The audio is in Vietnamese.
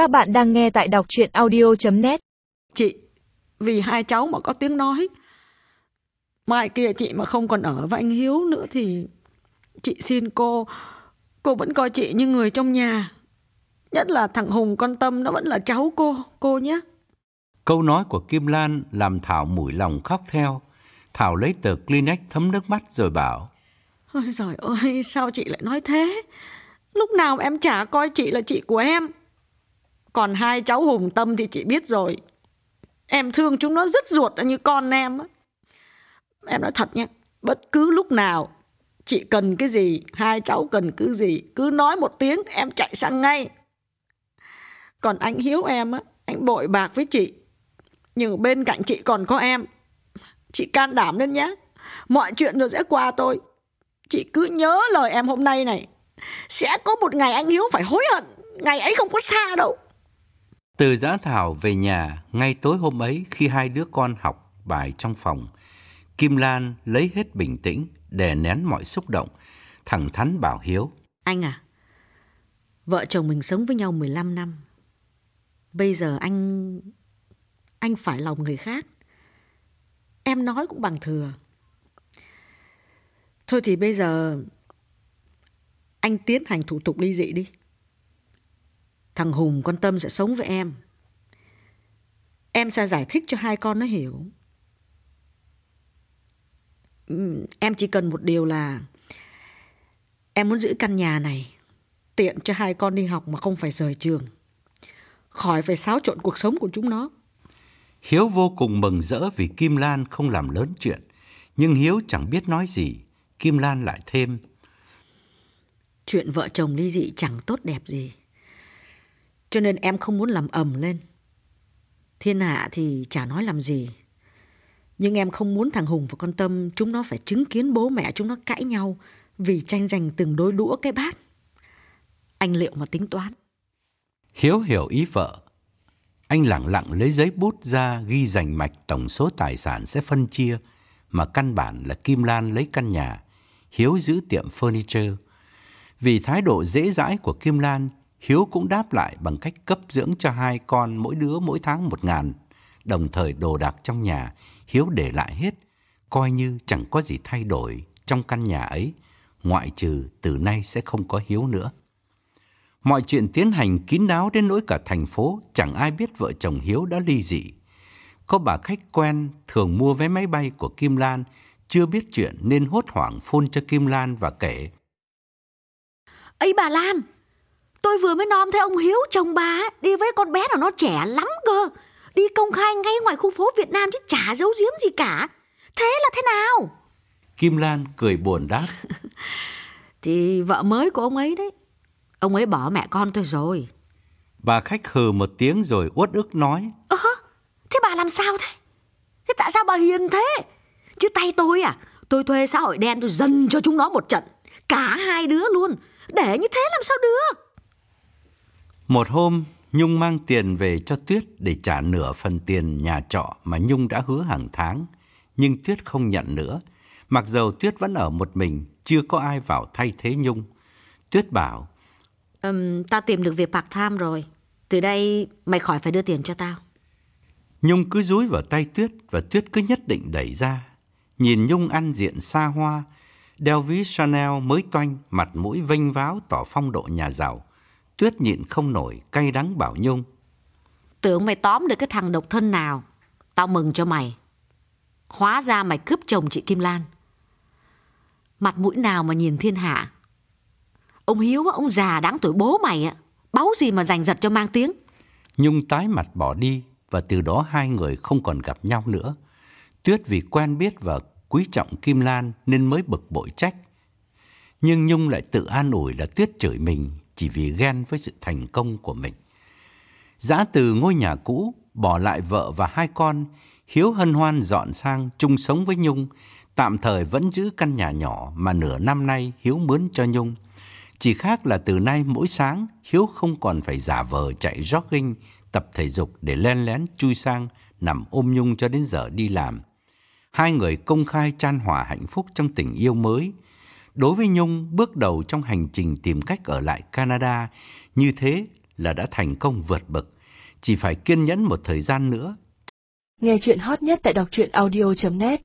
Các bạn đang nghe tại đọc chuyện audio.net Chị, vì hai cháu mà có tiếng nói. Mai kia chị mà không còn ở với anh Hiếu nữa thì chị xin cô, cô vẫn coi chị như người trong nhà. Nhất là thằng Hùng con Tâm nó vẫn là cháu cô, cô nhé. Câu nói của Kim Lan làm Thảo mủi lòng khóc theo. Thảo lấy tờ Kleenex thấm nước mắt rồi bảo. Ôi giời ơi, sao chị lại nói thế? Lúc nào em chả coi chị là chị của em. Còn hai cháu Hùng Tâm thì chị biết rồi. Em thương chúng nó rất ruột như con em. Em nói thật nhé, bất cứ lúc nào chị cần cái gì, hai cháu cần cứ gì, cứ nói một tiếng em chạy sang ngay. Còn anh Hiếu em á, anh bội bạc với chị. Nhưng bên cạnh chị còn có em. Chị can đảm lên nhé. Mọi chuyện rồi sẽ qua tôi. Chị cứ nhớ lời em hôm nay này. Sẽ có một ngày anh Hiếu phải hối hận. Ngày ấy không có xa đâu. Từ giã Thảo về nhà, ngay tối hôm ấy khi hai đứa con học bài trong phòng, Kim Lan lấy hết bình tĩnh, đè nén mọi xúc động, thẳng thắn bảo Hiếu. Anh à, vợ chồng mình sống với nhau 15 năm. Bây giờ anh... Anh phải lòng người khác. Em nói cũng bằng thừa. Thôi thì bây giờ anh tiến hành thủ tục ly dị đi. Thằng Hùng con Tâm sẽ sống với em. Em sẽ giải thích cho hai con nó hiểu. Em chỉ cần một điều là em muốn giữ căn nhà này tiện cho hai con đi học mà không phải rời trường. Khỏi phải xáo trộn cuộc sống của chúng nó. Hiếu vô cùng mừng rỡ vì Kim Lan không làm lớn chuyện. Nhưng Hiếu chẳng biết nói gì. Kim Lan lại thêm. Chuyện vợ chồng ly dị chẳng tốt đẹp gì. Cho nên em không muốn làm ầm lên. Thiên hạ thì chả nói làm gì. Nhưng em không muốn thằng Hùng và con Tâm chúng nó phải chứng kiến bố mẹ chúng nó cãi nhau vì tranh giành từng đôi đũa cái bát. Anh liệu mà tính toán. Hiếu hiểu ý vợ. Anh lặng lặng lấy giấy bút ra ghi dành mạch tổng số tài sản sẽ phân chia mà căn bản là Kim Lan lấy căn nhà, Hiếu giữ tiệm furniture. Vì thái độ dễ dãi của Kim Lan, Hiếu cũng đáp lại bằng cách cấp dưỡng cho hai con mỗi đứa mỗi tháng một ngàn. Đồng thời đồ đạc trong nhà, Hiếu để lại hết, coi như chẳng có gì thay đổi trong căn nhà ấy, ngoại trừ từ nay sẽ không có Hiếu nữa. Mọi chuyện tiến hành kín đáo đến nỗi cả thành phố chẳng ai biết vợ chồng Hiếu đã ly dị. Có bà khách quen thường mua vé máy bay của Kim Lan, chưa biết chuyện nên hốt hoảng phone cho Kim Lan và kể. ấy bà Lan, tôi vừa mới nom thấy ông Hiếu chồng bà đi với con bé nào nó trẻ lắm cơ. Đi công khai ngay ngoài khu phố Việt Nam chứ chả giấu giếm gì cả. Thế là thế nào? Kim Lan cười buồn đáp. Thì vợ mới của ông ấy đấy. Ông ấy bỏ mẹ con tôi rồi. Bà khách hừ một tiếng rồi uất ức nói. Ơ, thế bà làm sao thế? Thế tại sao bà hiền thế? Chứ tay tôi à, tôi thuê xã hội đen tôi dần cho chúng nó một trận. Cả hai đứa luôn. Để như thế làm sao được? Một hôm, Nhung mang tiền về cho Tuyết để trả nửa phần tiền nhà trọ mà Nhung đã hứa hàng tháng. Nhưng Tuyết không nhận nữa. Mặc dầu Tuyết vẫn ở một mình, chưa có ai vào thay thế Nhung. Tuyết bảo, um, Tao tìm được việc part-time rồi. Từ đây mày khỏi phải đưa tiền cho tao. Nhung cứ dúi vào tay Tuyết và Tuyết cứ nhất định đẩy ra. Nhìn Nhung ăn diện xa hoa, đeo ví Chanel mới toanh, mặt mũi vênh váo tỏ phong độ nhà giàu. Tuyết nhịn không nổi, cay đắng bảo Nhung. Tưởng mày tóm được cái thằng độc thân nào, tao mừng cho mày. Hóa ra mày cướp chồng chị Kim Lan. Mặt mũi nào mà nhìn thiên hạ. Ông Hiếu, ông già đáng tuổi bố mày ạ. Báu gì mà giành giật cho mang tiếng. Nhung tái mặt bỏ đi và từ đó hai người không còn gặp nhau nữa. Tuyết vì quen biết và quý trọng Kim Lan nên mới bực bội trách. Nhưng Nhung lại tự an ủi là Tuyết chửi mình chỉ vì ghen với sự thành công của mình. Giã từ ngôi nhà cũ, bỏ lại vợ và hai con, Hiếu hân hoan dọn sang chung sống với Nhung, tạm thời vẫn giữ căn nhà nhỏ mà nửa năm nay Hiếu mướn cho Nhung. Chỉ khác là từ nay mỗi sáng Hiếu không còn phải giả vờ chạy jogging, tập thể dục để len lén chui sang nằm ôm Nhung cho đến giờ đi làm. Hai người công khai chan hòa hạnh phúc trong tình yêu mới. Đối với Nhung, bước đầu trong hành trình tìm cách ở lại Canada như thế là đã thành công vượt bậc. Chỉ phải kiên nhẫn một thời gian nữa. Nghe chuyện hot nhất tại đọc truyện audio.net